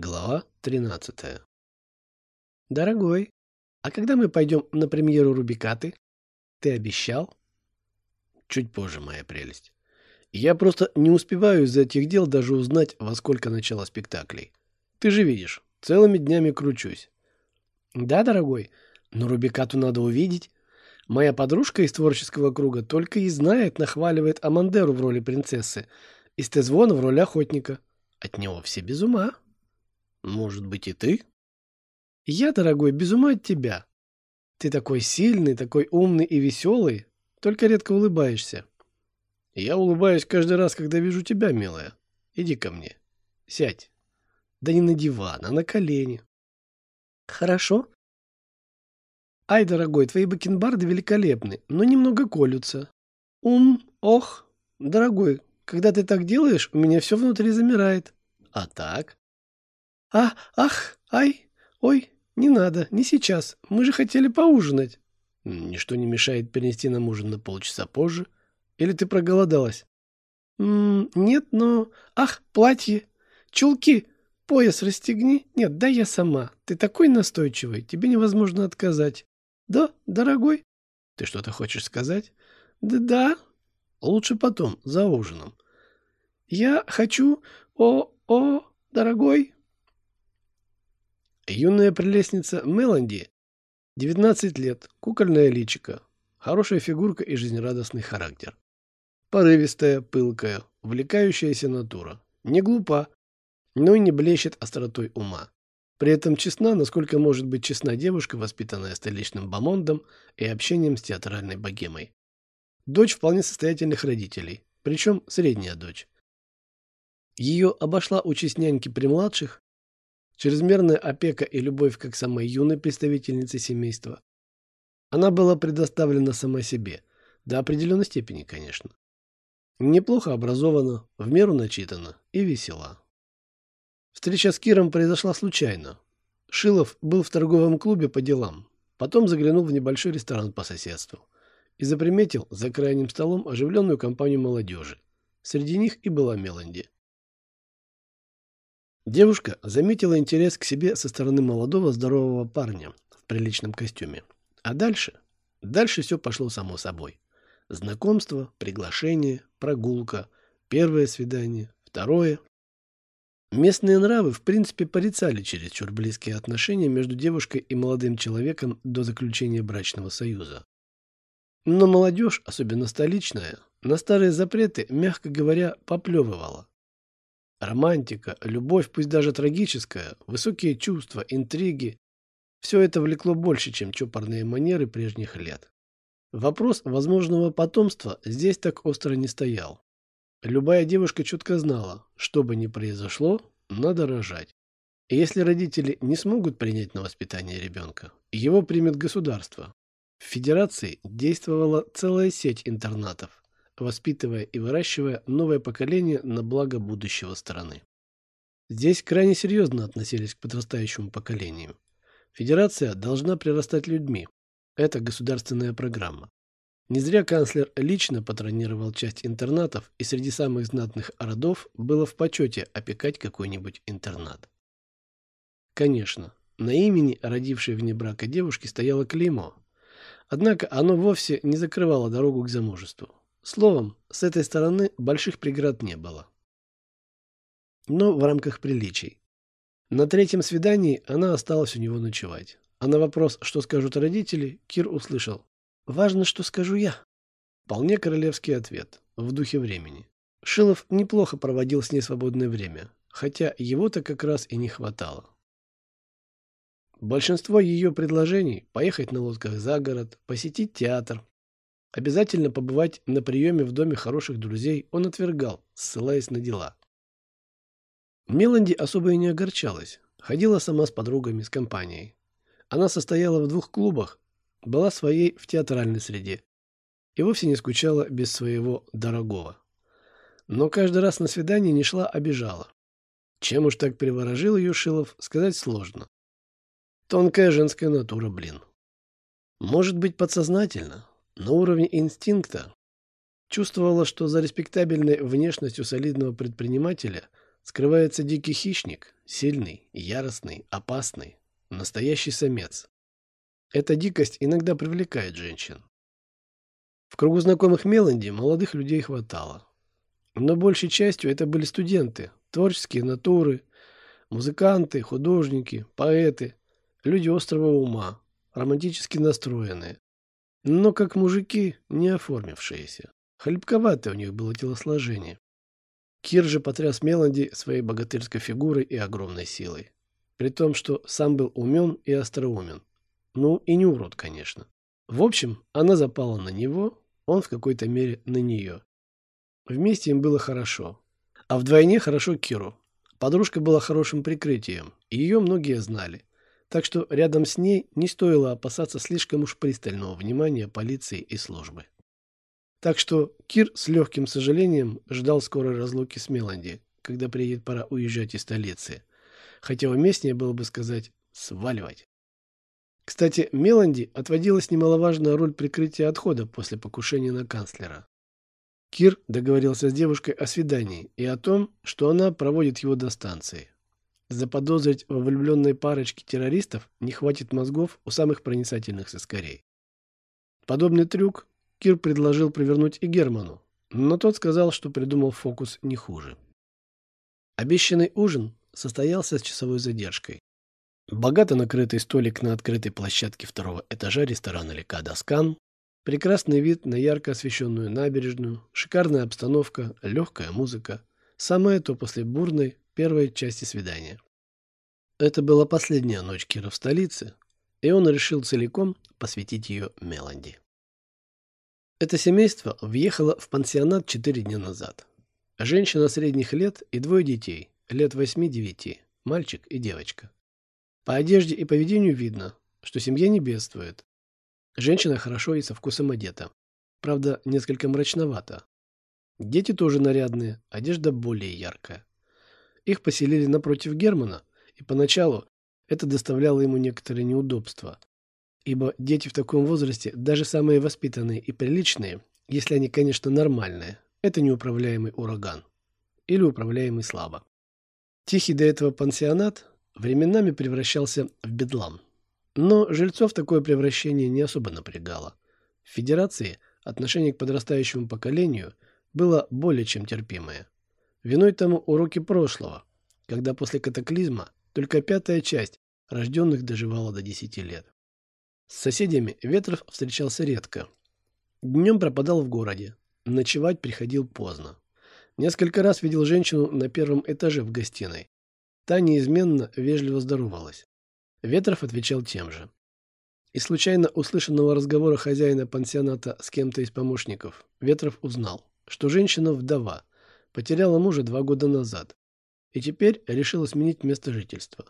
Глава 13. Дорогой, а когда мы пойдем на премьеру Рубикаты? Ты обещал? Чуть позже, моя прелесть. Я просто не успеваю из-за этих дел даже узнать, во сколько начало спектаклей. Ты же видишь, целыми днями кручусь. Да, дорогой, но Рубикату надо увидеть. Моя подружка из творческого круга только и знает, нахваливает Амандеру в роли принцессы и Стезвона в роли охотника. От него все без ума. Может быть, и ты? Я, дорогой, без ума от тебя. Ты такой сильный, такой умный и веселый, только редко улыбаешься. Я улыбаюсь каждый раз, когда вижу тебя, милая. Иди ко мне. Сядь. Да не на диван, а на колени. Хорошо. Ай, дорогой, твои бакенбарды великолепны, но немного колются. Ум, ох, дорогой, когда ты так делаешь, у меня все внутри замирает. А так? А, ах, ай, ой, не надо, не сейчас. Мы же хотели поужинать. Ничто не мешает перенести нам ужин на полчаса позже. Или ты проголодалась? М -м, нет, но... Ах, платье, чулки, пояс расстегни. Нет, да я сама. Ты такой настойчивый, тебе невозможно отказать. Да, дорогой? Ты что-то хочешь сказать? Да, да. Лучше потом, за ужином. Я хочу... О, о, дорогой, Юная прелестница Меланди, 19 лет, кукольная личика, хорошая фигурка и жизнерадостный характер. Порывистая, пылкая, увлекающаяся натура. Не глупа, но и не блещет остротой ума. При этом честна, насколько может быть честна девушка, воспитанная столичным бомондом и общением с театральной богемой. Дочь вполне состоятельных родителей, причем средняя дочь. Ее обошла участь няньки при младших, чрезмерная опека и любовь как самой юной представительницы семейства. Она была предоставлена сама себе, до определенной степени, конечно. Неплохо образована, в меру начитана и весела. Встреча с Киром произошла случайно. Шилов был в торговом клубе по делам, потом заглянул в небольшой ресторан по соседству и заприметил за крайним столом оживленную компанию молодежи. Среди них и была Меланди. Девушка заметила интерес к себе со стороны молодого здорового парня в приличном костюме. А дальше? Дальше все пошло само собой. Знакомство, приглашение, прогулка, первое свидание, второе. Местные нравы, в принципе, порицали чересчур близкие отношения между девушкой и молодым человеком до заключения брачного союза. Но молодежь, особенно столичная, на старые запреты, мягко говоря, поплевывала. Романтика, любовь, пусть даже трагическая, высокие чувства, интриги – все это влекло больше, чем чопорные манеры прежних лет. Вопрос возможного потомства здесь так остро не стоял. Любая девушка четко знала, что бы ни произошло, надо рожать. И если родители не смогут принять на воспитание ребенка, его примет государство. В Федерации действовала целая сеть интернатов, воспитывая и выращивая новое поколение на благо будущего страны. Здесь крайне серьезно относились к подрастающему поколению. Федерация должна прирастать людьми. Это государственная программа. Не зря канцлер лично патронировал часть интернатов, и среди самых знатных родов было в почете опекать какой-нибудь интернат. Конечно, на имени родившей вне брака девушки стояло клеймо. Однако оно вовсе не закрывало дорогу к замужеству. Словом, с этой стороны больших преград не было. Но в рамках приличий. На третьем свидании она осталась у него ночевать. А на вопрос, что скажут родители, Кир услышал. «Важно, что скажу я». Вполне королевский ответ, в духе времени. Шилов неплохо проводил с ней свободное время, хотя его-то как раз и не хватало. Большинство ее предложений – поехать на лодках за город, посетить театр, Обязательно побывать на приеме в доме хороших друзей он отвергал, ссылаясь на дела. Меланди особо и не огорчалась. Ходила сама с подругами, с компанией. Она состояла в двух клубах, была своей в театральной среде и вовсе не скучала без своего дорогого. Но каждый раз на свидание не шла, а бежала. Чем уж так приворожил ее Шилов, сказать сложно. Тонкая женская натура, блин. Может быть, подсознательно, на уровне инстинкта чувствовала, что за респектабельной внешностью солидного предпринимателя скрывается дикий хищник, сильный, яростный, опасный, настоящий самец. Эта дикость иногда привлекает женщин. В кругу знакомых Меланди молодых людей хватало. Но большей частью это были студенты, творческие натуры, музыканты, художники, поэты, люди острого ума, романтически настроенные. Но как мужики, не оформившиеся. Хлебковатое у них было телосложение. Кир же потряс Меланди своей богатырской фигурой и огромной силой. При том, что сам был умен и остроумен. Ну, и не урод, конечно. В общем, она запала на него, он в какой-то мере на нее. Вместе им было хорошо. А вдвойне хорошо Киру. Подружка была хорошим прикрытием, и ее многие знали. Так что рядом с ней не стоило опасаться слишком уж пристального внимания полиции и службы. Так что Кир с легким сожалением ждал скорой разлуки с Меланди, когда приедет пора уезжать из столицы. Хотя уместнее было бы сказать «сваливать». Кстати, Меланди отводилась немаловажная роль прикрытия отхода после покушения на канцлера. Кир договорился с девушкой о свидании и о том, что она проводит его до станции. Заподозрить во влюбленной парочке террористов не хватит мозгов у самых проницательных соскорей. Подобный трюк Кир предложил провернуть и Герману, но тот сказал, что придумал фокус не хуже. Обещанный ужин состоялся с часовой задержкой. Богато накрытый столик на открытой площадке второго этажа ресторана Лекада Скан, прекрасный вид на ярко освещенную набережную, шикарная обстановка, легкая музыка. Самое то после бурной первой части свидания. Это была последняя ночь Кира в столице, и он решил целиком посвятить ее Меланди. Это семейство въехало в пансионат четыре дня назад. Женщина средних лет и двое детей, лет восьми-девяти, мальчик и девочка. По одежде и поведению видно, что семья не бедствует. Женщина хорошо и со вкусом одета. Правда, несколько мрачновато. Дети тоже нарядные, одежда более яркая. Их поселили напротив Германа, и поначалу это доставляло ему некоторые неудобства. Ибо дети в таком возрасте, даже самые воспитанные и приличные, если они, конечно, нормальные, это неуправляемый ураган. Или управляемый слабо. Тихий до этого пансионат временами превращался в бедлам. Но жильцов такое превращение не особо напрягало. В Федерации отношение к подрастающему поколению было более чем терпимое. Виной тому уроки прошлого, когда после катаклизма только пятая часть рожденных доживала до 10 лет. С соседями Ветров встречался редко. Днем пропадал в городе, ночевать приходил поздно. Несколько раз видел женщину на первом этаже в гостиной. Та неизменно вежливо здоровалась. Ветров отвечал тем же. Из случайно услышанного разговора хозяина пансионата с кем-то из помощников Ветров узнал, что женщина вдова, потеряла мужа два года назад и теперь решила сменить место жительства.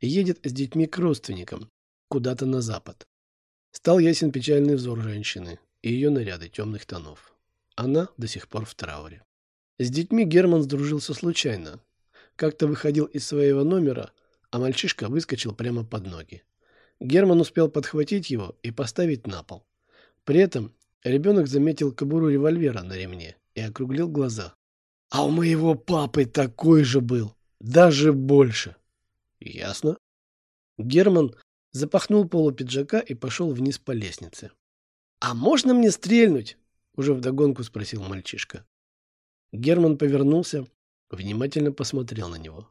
Едет с детьми к родственникам, куда-то на запад. Стал ясен печальный взор женщины и ее наряды темных тонов. Она до сих пор в трауре. С детьми Герман сдружился случайно, как-то выходил из своего номера, а мальчишка выскочил прямо под ноги. Герман успел подхватить его и поставить на пол. При этом ребенок заметил кобуру револьвера на ремне и округлил глаза. «А у моего папы такой же был, даже больше!» «Ясно». Герман запахнул полу пиджака и пошел вниз по лестнице. «А можно мне стрельнуть?» — уже вдогонку спросил мальчишка. Герман повернулся, Внимательно посмотрел на него.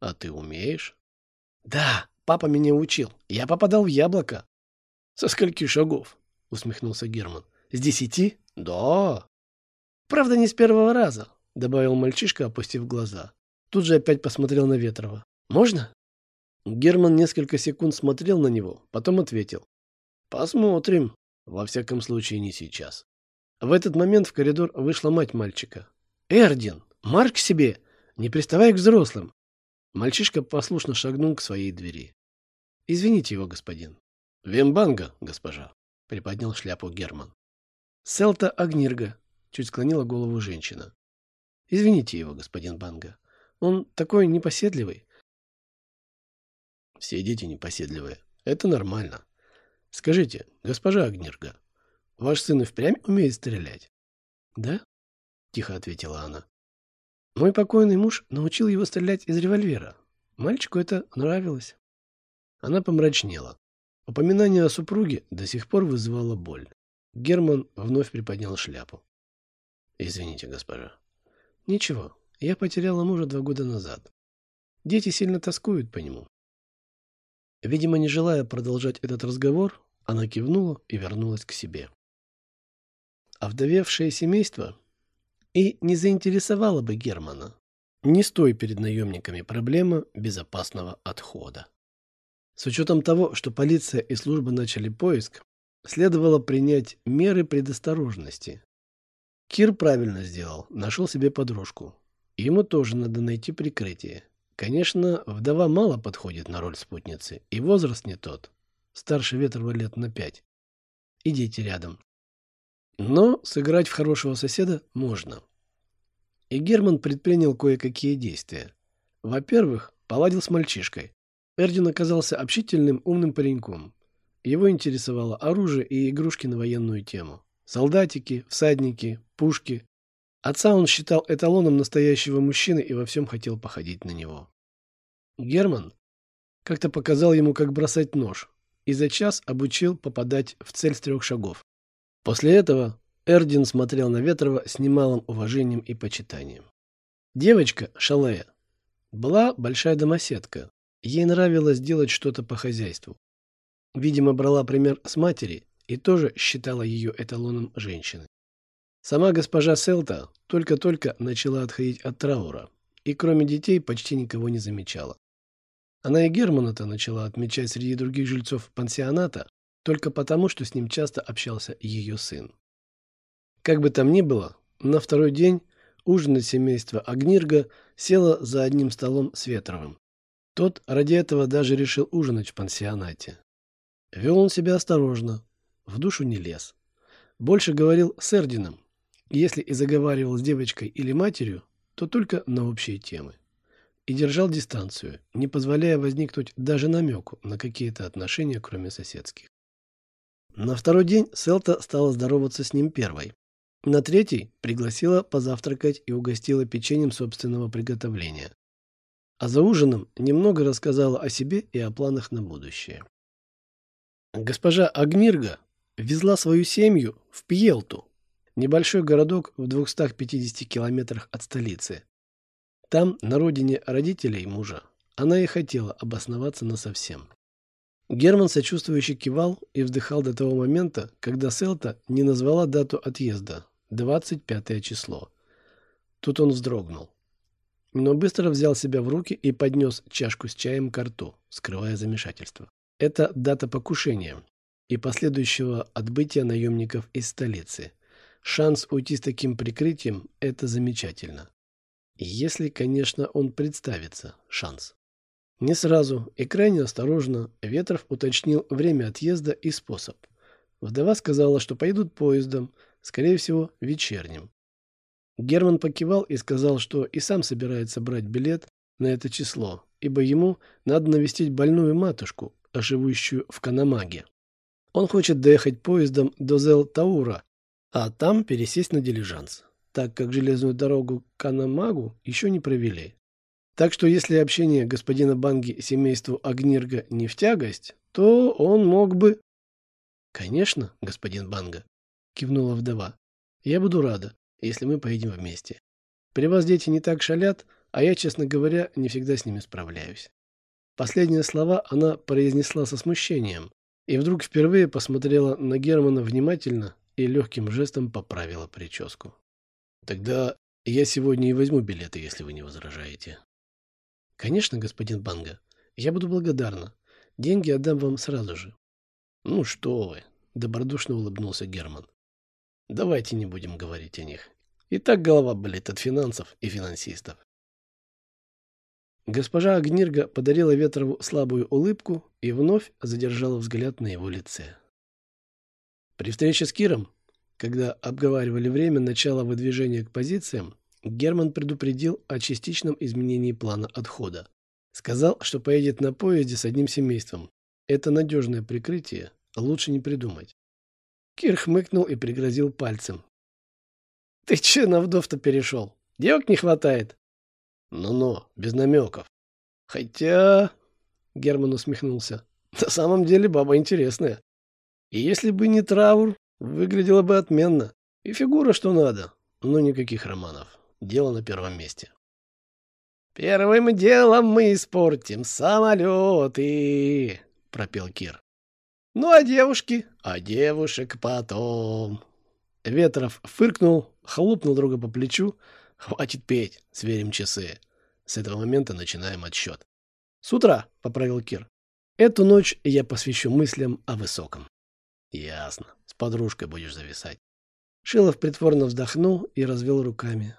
«А ты умеешь?» «Да, папа меня учил. Я попадал в яблоко». «Со скольки шагов?» — усмехнулся Герман. «С десяти?» «Да». «Правда, не с первого раза», — добавил мальчишка, опустив глаза. Тут же опять посмотрел на Ветрова. «Можно?» Герман несколько секунд смотрел на него, потом ответил. «Посмотрим. Во всяком случае, не сейчас». В этот момент в коридор вышла мать мальчика. «Эрдин!» Марк себе, не приставай к взрослым. Мальчишка послушно шагнул к своей двери. Извините его, господин. Вембанга, госпожа, приподнял шляпу Герман. Селта Агнирга, чуть склонила голову женщина. Извините его, господин Банга. Он такой непоседливый. Все дети непоседливые. Это нормально. Скажите, госпожа Агнирга, ваш сын и впрямь умеет стрелять? Да? Тихо ответила она. Мой покойный муж научил его стрелять из револьвера. Мальчику это нравилось. Она помрачнела. Упоминание о супруге до сих пор вызывало боль. Герман вновь приподнял шляпу. «Извините, госпожа». «Ничего, я потеряла мужа два года назад. Дети сильно тоскуют по нему». Видимо, не желая продолжать этот разговор, она кивнула и вернулась к себе. Овдовевшее семейство и не заинтересовало бы Германа. Не стой перед наемниками проблема безопасного отхода. С учетом того, что полиция и служба начали поиск, следовало принять меры предосторожности. Кир правильно сделал, нашел себе подружку. Ему тоже надо найти прикрытие. Конечно, вдова мало подходит на роль спутницы, и возраст не тот. Старше Ветрова лет на пять. И дети рядом. Но сыграть в хорошего соседа можно. И Герман предпринял кое-какие действия. Во-первых, поладил с мальчишкой. Эрдин оказался общительным, умным пареньком. Его интересовало оружие и игрушки на военную тему. Солдатики, всадники, пушки. Отца он считал эталоном настоящего мужчины и во всем хотел походить на него. Герман как-то показал ему, как бросать нож, и за час обучил попадать в цель с трех шагов. После этого Эрдин смотрел на Ветрова с немалым уважением и почитанием. Девочка, Шалея, была большая домоседка. Ей нравилось делать что-то по хозяйству. Видимо, брала пример с матери и тоже считала ее эталоном женщины. Сама госпожа Селта только-только начала отходить от траура и кроме детей почти никого не замечала. Она и Германа-то начала отмечать среди других жильцов пансионата только потому, что с ним часто общался ее сын. Как бы там ни было, на второй день ужинать семейство Агнирга село за одним столом с Ветровым. Тот ради этого даже решил ужинать в пансионате. Вел он себя осторожно, в душу не лез. Больше говорил с Эрдином. Если и заговаривал с девочкой или матерью, то только на общие темы. И держал дистанцию, не позволяя возникнуть даже намеку на какие-то отношения, кроме соседских. На второй день Селта стала здороваться с ним первой. На третий пригласила позавтракать и угостила печеньем собственного приготовления. А за ужином немного рассказала о себе и о планах на будущее. Госпожа Агнирга везла свою семью в Пьелту, небольшой городок в 250 километрах от столицы. Там, на родине родителей мужа, она и хотела обосноваться насовсем. Герман сочувствующе кивал и вздыхал до того момента, когда Селта не назвала дату отъезда – 25 число. Тут он вздрогнул. Но быстро взял себя в руки и поднес чашку с чаем к рту, скрывая замешательство. Это дата покушения и последующего отбытия наемников из столицы. Шанс уйти с таким прикрытием – это замечательно. Если, конечно, он представится, шанс. Не сразу и крайне осторожно Ветров уточнил время отъезда и способ. Вдова сказала, что поедут поездом, скорее всего, вечерним. Герман покивал и сказал, что и сам собирается брать билет на это число, ибо ему надо навестить больную матушку, живущую в Канамаге. Он хочет доехать поездом до Зел-Таура, а там пересесть на дилижанс, так как железную дорогу к Канамагу еще не провели. Так что если общение господина Банги семейству Агнирга не в тягость, то он мог бы... — Конечно, господин Банга, — кивнула вдова. — Я буду рада, если мы поедем вместе. При вас дети не так шалят, а я, честно говоря, не всегда с ними справляюсь. Последние слова она произнесла со смущением и вдруг впервые посмотрела на Германа внимательно и легким жестом поправила прическу. «Тогда я сегодня и возьму билеты, если вы не возражаете». «Конечно, господин Банга. Я буду благодарна. Деньги отдам вам сразу же». «Ну что вы!» — добродушно улыбнулся Герман. «Давайте не будем говорить о них. И так голова болит от финансов и финансистов. Госпожа Агнирга подарила Ветрову слабую улыбку и вновь задержала взгляд на его лице. При встрече с Киром, когда обговаривали время начала выдвижения к позициям, Герман предупредил о частичном изменении плана отхода. Сказал, что поедет на поезде с одним семейством. Это надежное прикрытие, лучше не придумать. Кир хмыкнул и пригрозил пальцем. «Ты че на вдов-то перешел? Девок не хватает? Ну-ну, без намеков. Хотя... Герман усмехнулся. На самом деле баба интересная. И если бы не траур, выглядела бы отменно. И фигура что надо. Но никаких романов. Дело на первом месте. «Первым делом мы испортим самолеты», — пропел Кир. «Ну, а девушки? А девушек потом». Ветров фыркнул, хлопнул друга по плечу. «Хватит петь, сверим часы. С этого момента начинаем отсчет». «С утра», — поправил Кир. «Эту ночь я посвящу мыслям о высоком». «Ясно. С подружкой будешь зависать». Шилов притворно вздохнул и развел руками.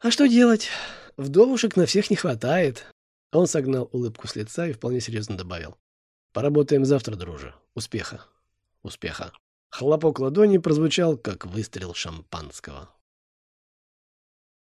«А что делать? Вдовушек на всех не хватает». Он согнал улыбку с лица и вполне серьезно добавил. «Поработаем завтра, друже. Успеха». «Успеха». Хлопок ладони прозвучал, как выстрел шампанского.